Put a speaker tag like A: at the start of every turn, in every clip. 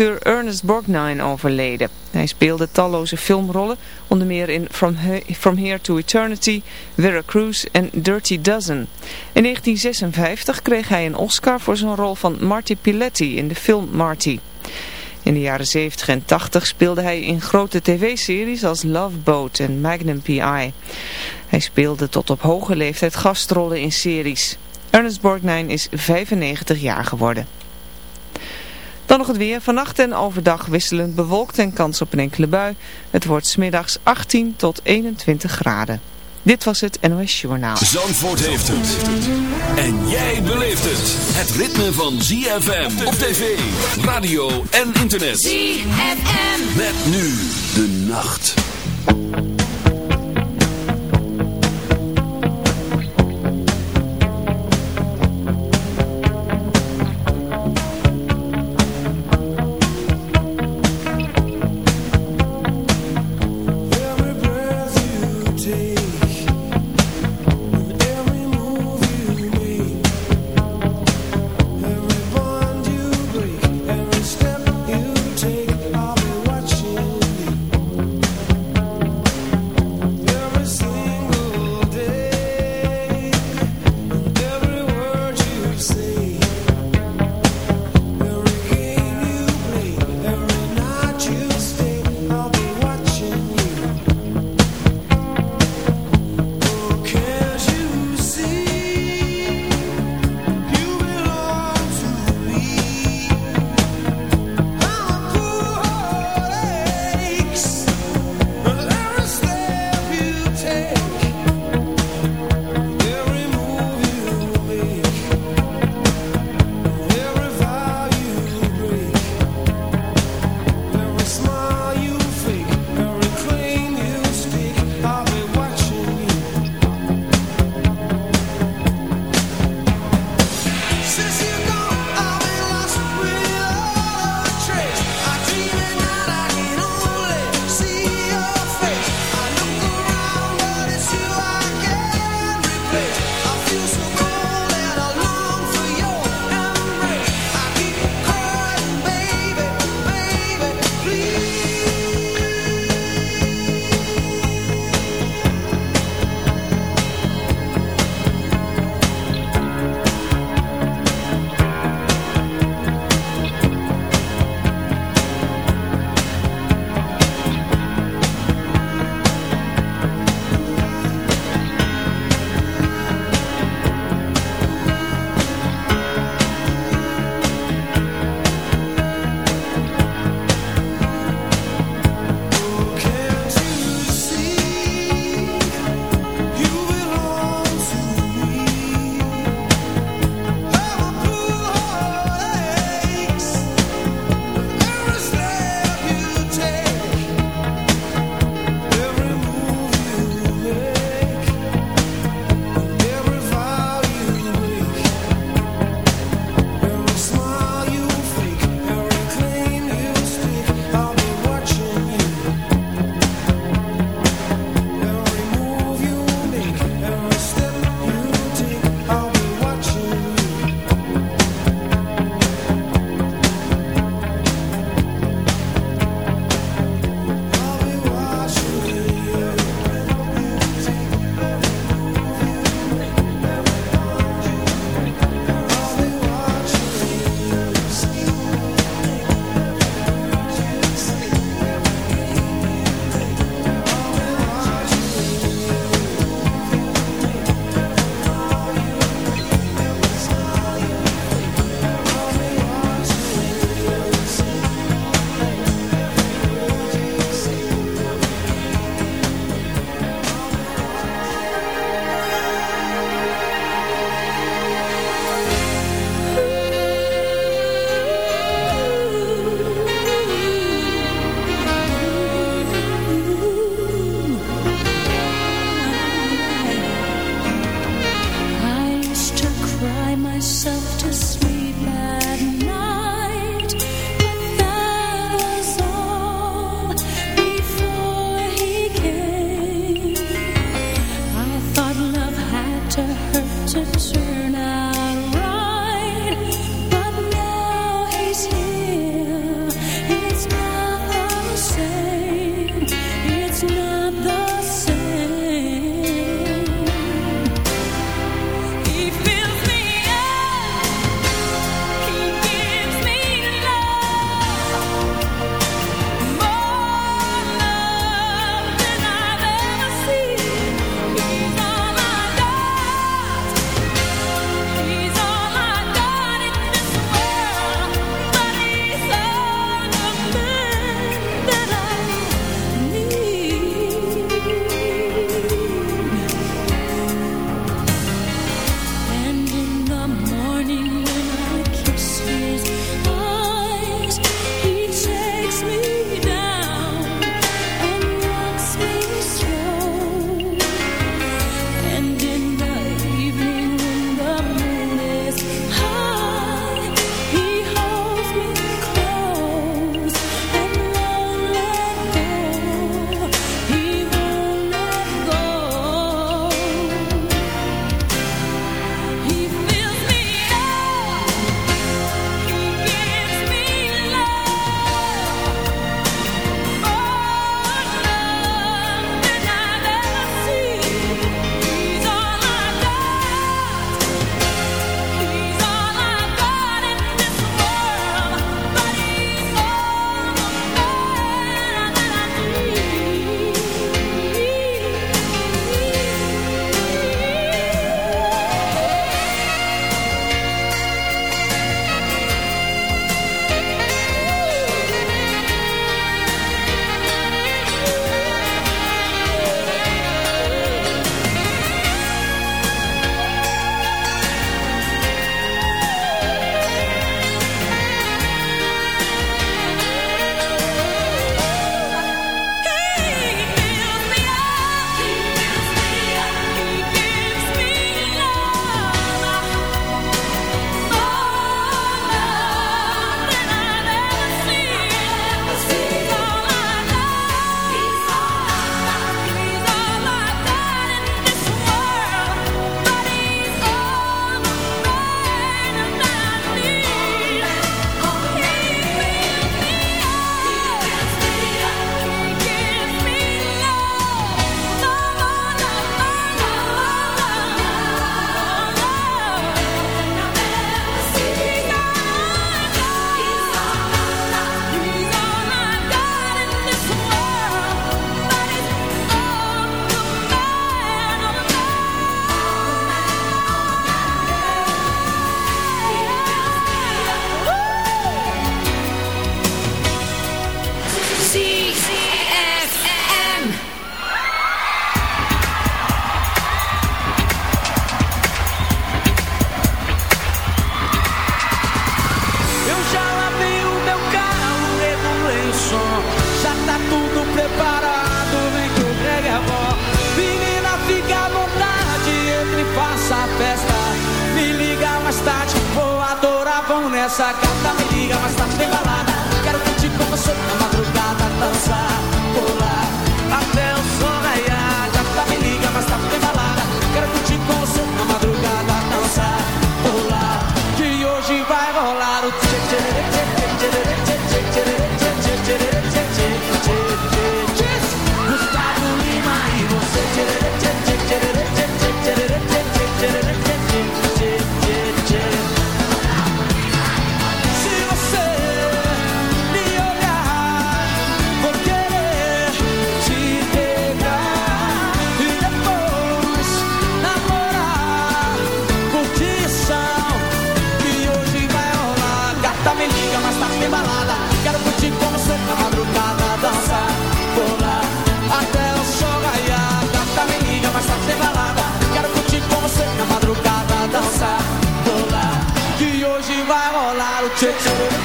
A: acteur Ernest Borgnine overleden. Hij speelde talloze filmrollen, onder meer in From, Here to Eternity, Vera Cruz en Dirty Dozen. In 1956 kreeg hij een Oscar voor zijn rol van Marty Piletti in de film Marty. In de jaren 70 en 80 speelde hij in grote tv-series als Love Boat en Magnum P.I. Hij speelde tot op hoge leeftijd gastrollen in series. Ernest Borgnine is 95 jaar geworden. Dan nog het weer. Vannacht en overdag wisselend bewolkt en kans op een enkele bui. Het wordt smiddags 18 tot 21 graden. Dit was het NOS Journaal.
B: Zandvoort heeft het. En jij beleeft het. Het ritme van ZFM op tv, radio en internet. ZFM. Met nu de nacht.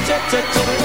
C: cha cha cha.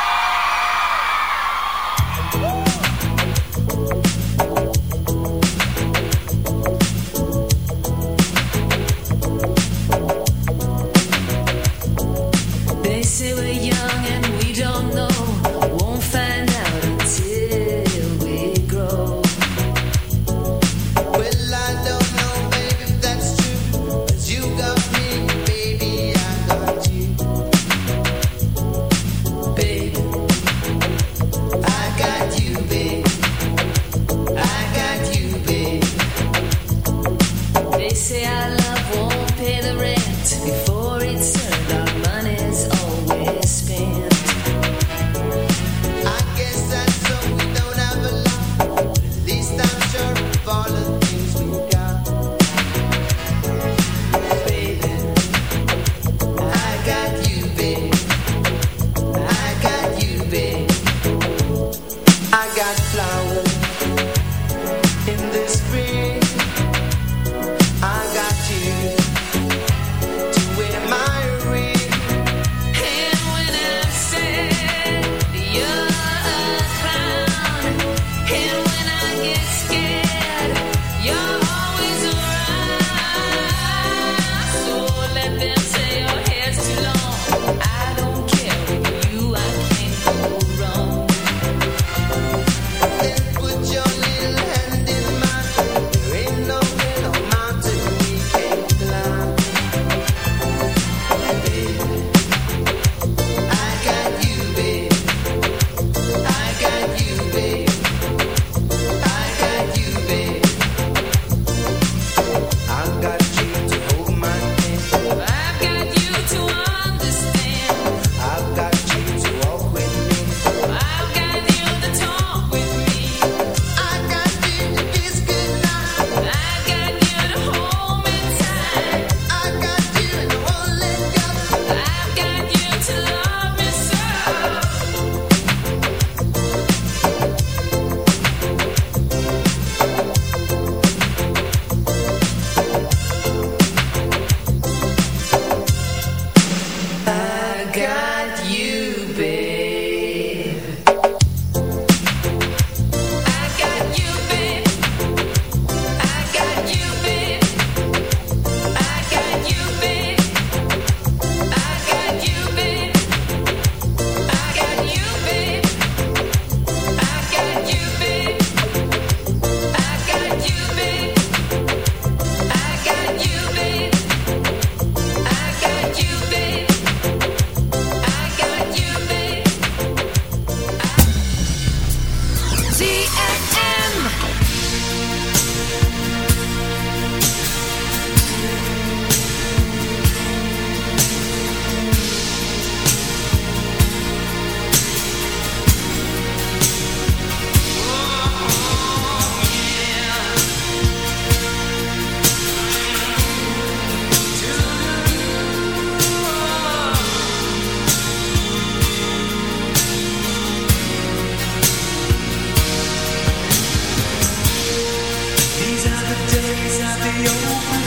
C: the days at the
D: open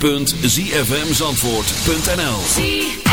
D: www.zfmzandvoort.nl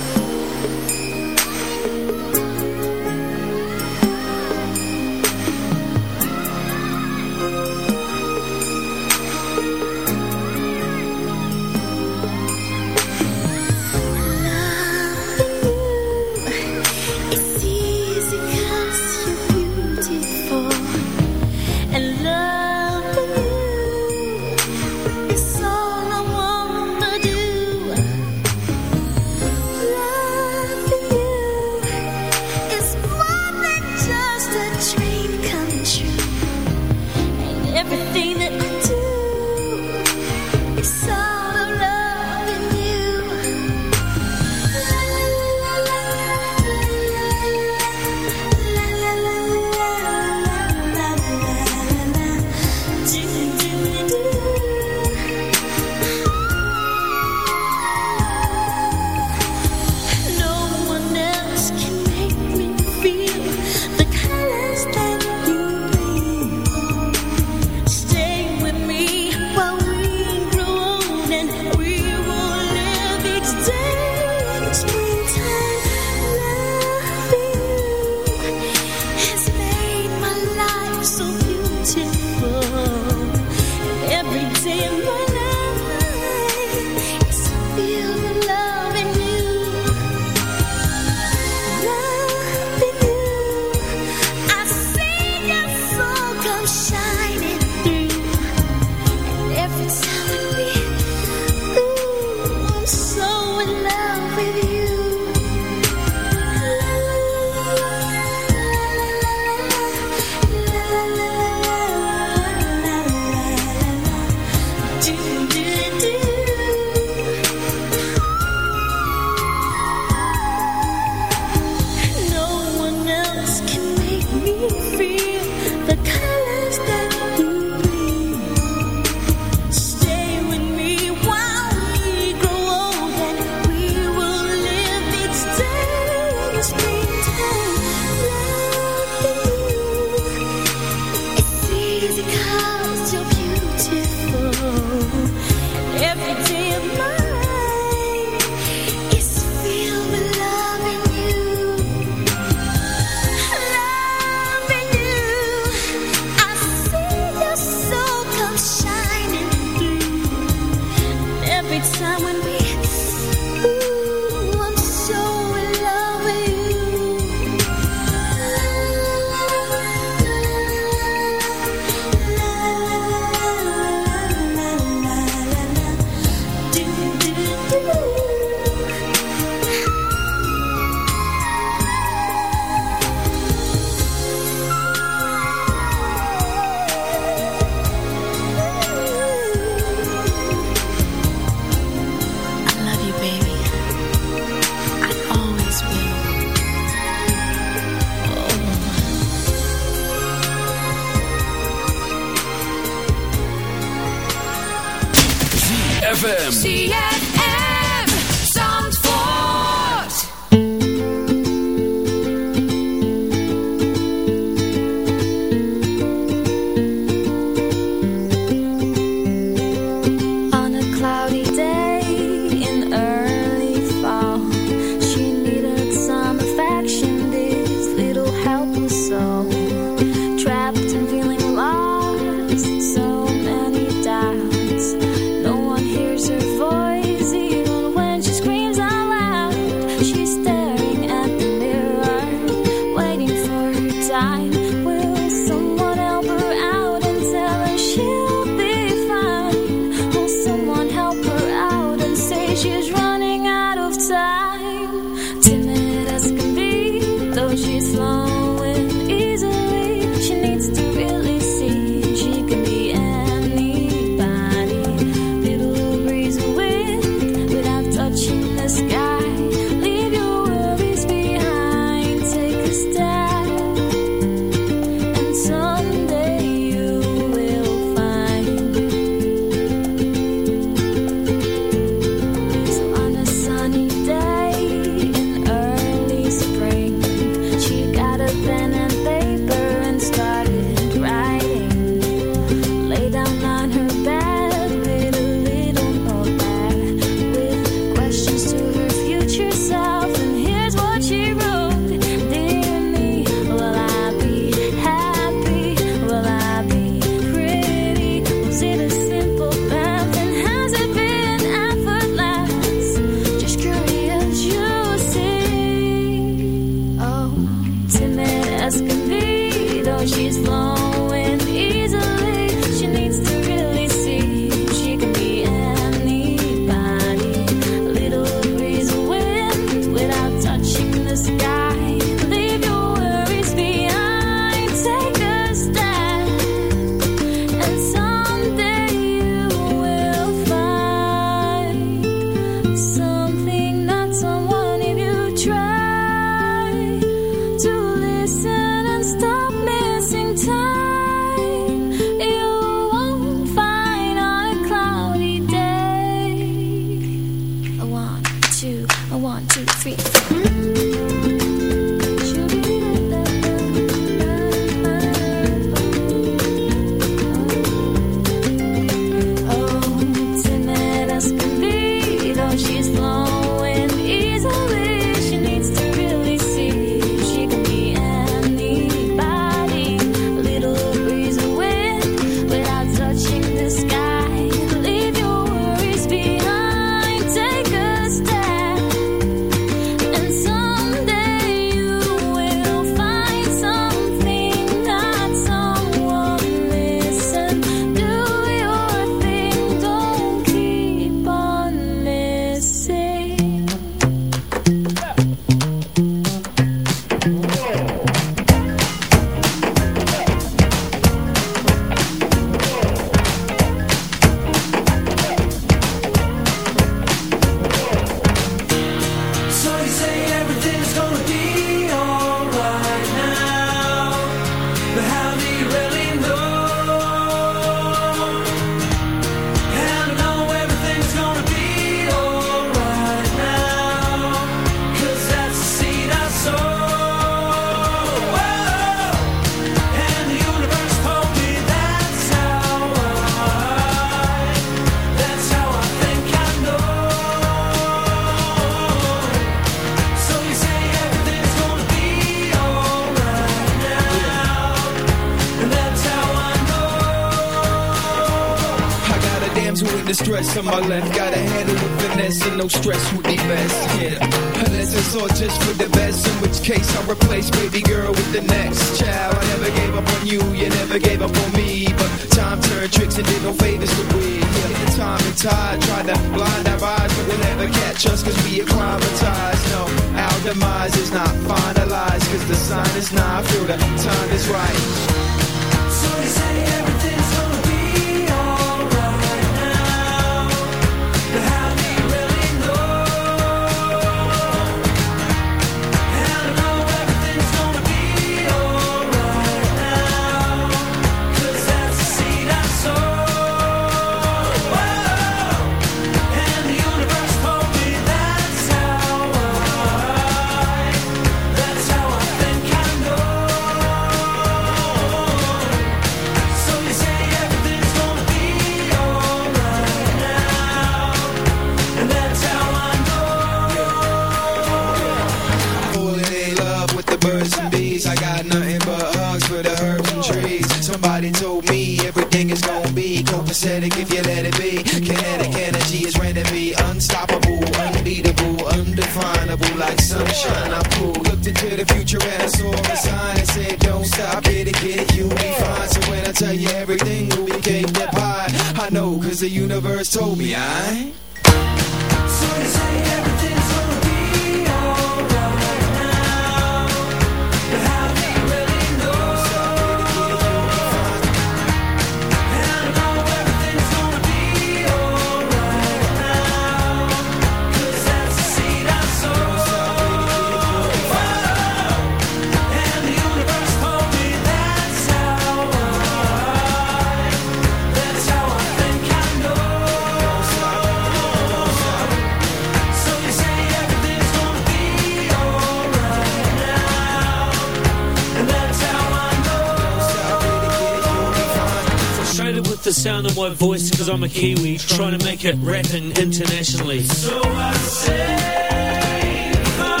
D: my voice cause I'm a Kiwi Trying to make it rapping internationally.
E: So I say for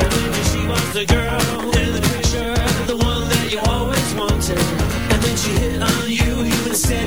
E: And
D: then she was the girl in the picture The one that you always wanted. And then she hit on you,
F: even said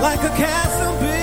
G: like a
H: castle built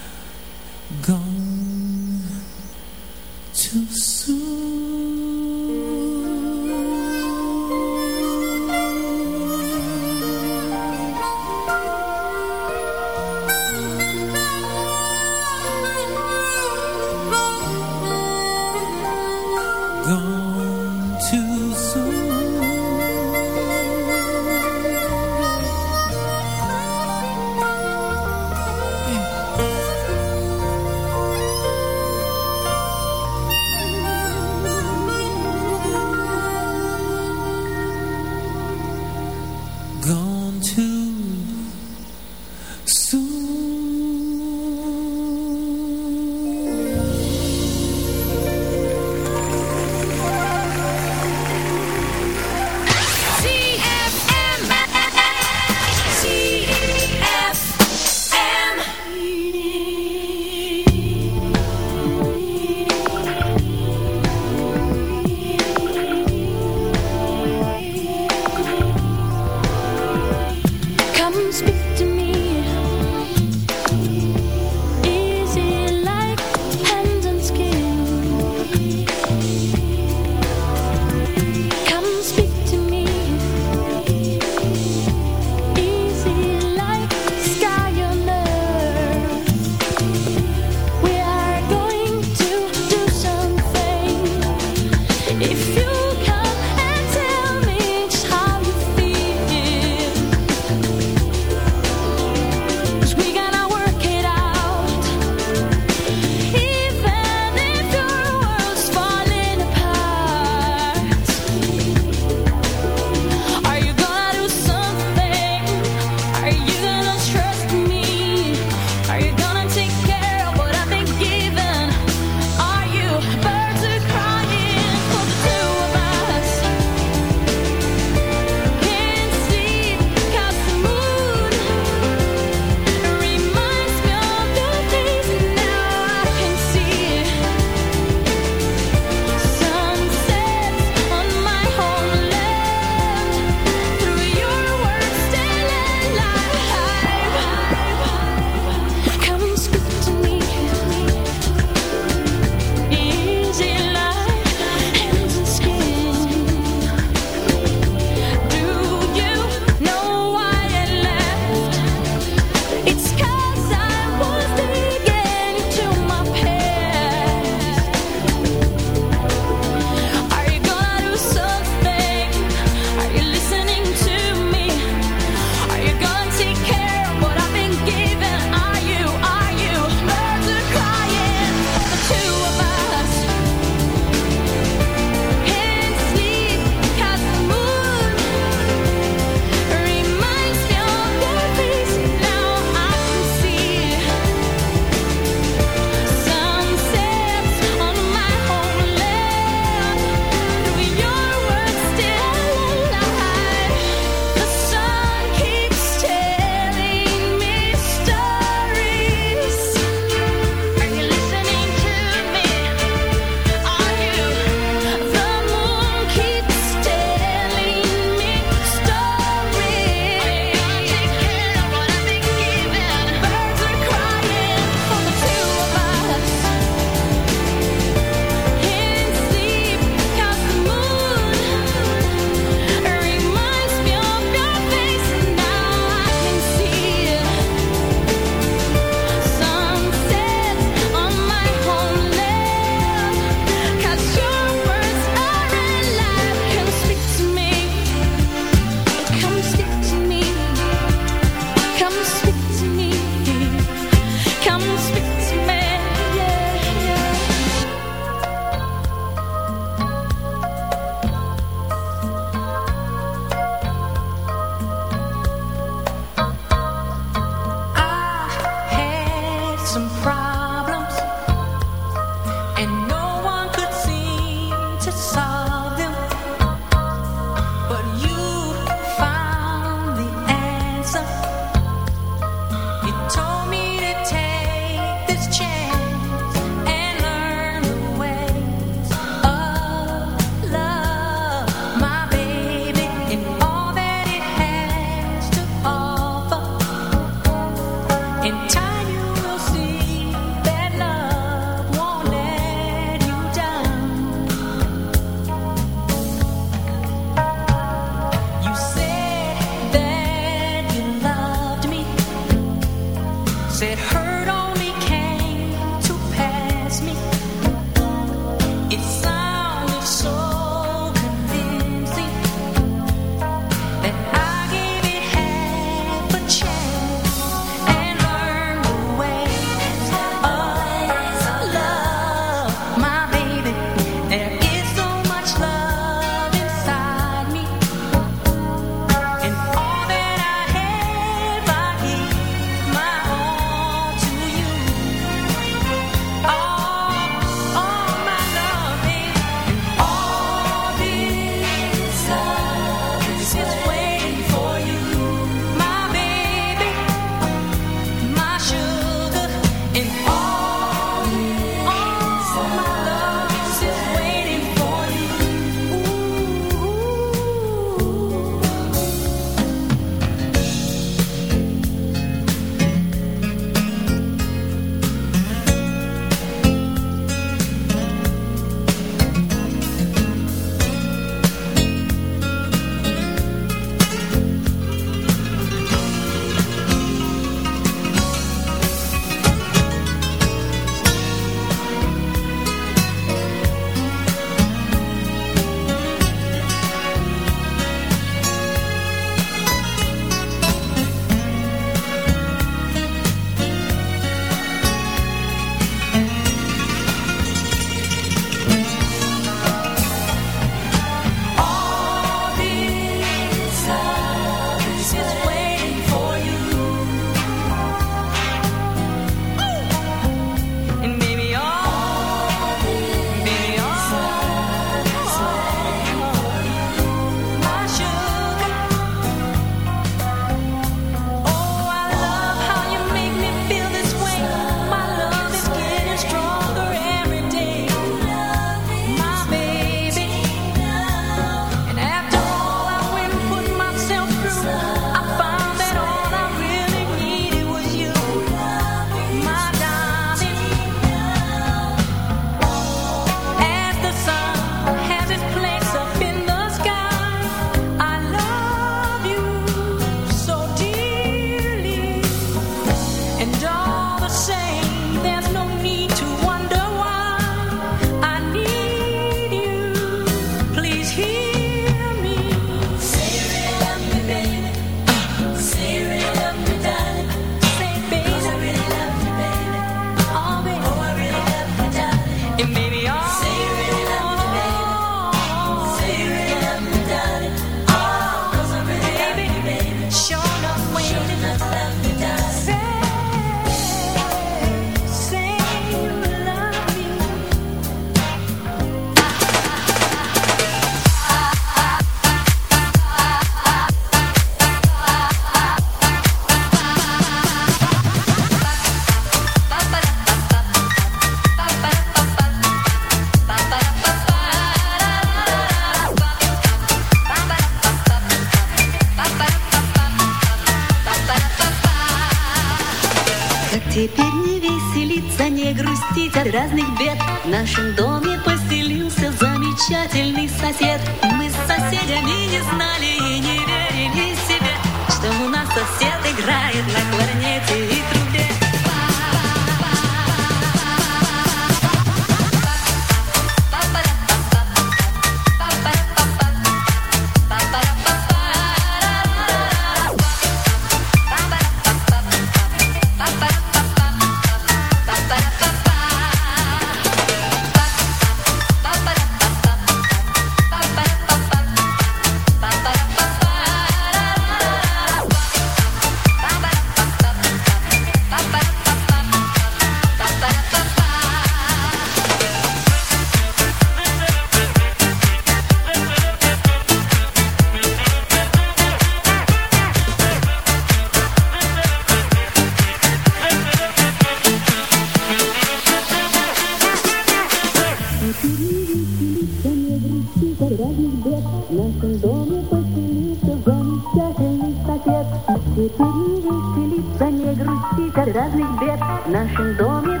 H: разных бед В нашем доме поселился замечательный сосед. Теперь не веселиться, не грустить от разных бед. В нашем доме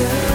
H: Yeah.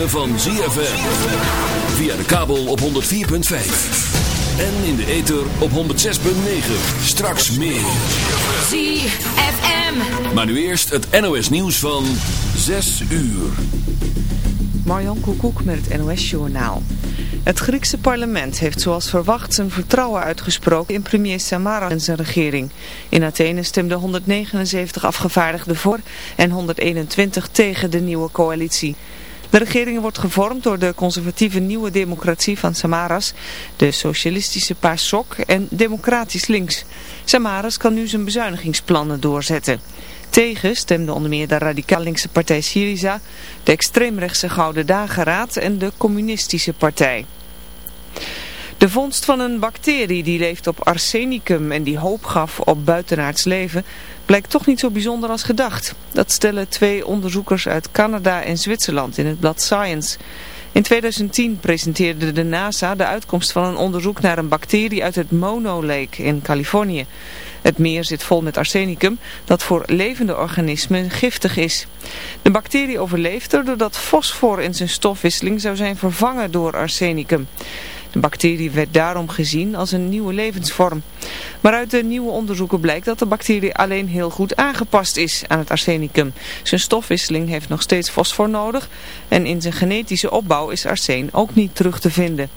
B: Ritme van ZFM. Via de kabel op 104.5. En in de ether op 106.9. Straks meer.
I: ZFM.
B: Maar nu eerst het NOS nieuws van 6 uur.
A: Marjan Koekoek met het NOS-journaal. Het Griekse parlement heeft zoals verwacht zijn vertrouwen uitgesproken in premier Samaras en zijn regering. In Athene stemden 179 afgevaardigden voor en 121 tegen de nieuwe coalitie. De regering wordt gevormd door de conservatieve nieuwe democratie van Samaras, de socialistische PASOK en democratisch links. Samaras kan nu zijn bezuinigingsplannen doorzetten. Tegen stemden onder meer de radicaal linkse partij Syriza, de extreemrechtse Gouden Dageraad en de communistische partij. De vondst van een bacterie die leeft op arsenicum en die hoop gaf op buitenaards leven blijkt toch niet zo bijzonder als gedacht. Dat stellen twee onderzoekers uit Canada en Zwitserland in het blad Science. In 2010 presenteerde de NASA de uitkomst van een onderzoek naar een bacterie uit het Mono Lake in Californië. Het meer zit vol met arsenicum dat voor levende organismen giftig is. De bacterie overleeft er doordat fosfor in zijn stofwisseling zou zijn vervangen door arsenicum. De bacterie werd daarom gezien als een nieuwe levensvorm. Maar uit de nieuwe onderzoeken blijkt dat de bacterie alleen heel goed aangepast is aan het arsenicum. Zijn stofwisseling heeft nog steeds fosfor nodig en in zijn genetische opbouw is arsen ook niet terug te vinden.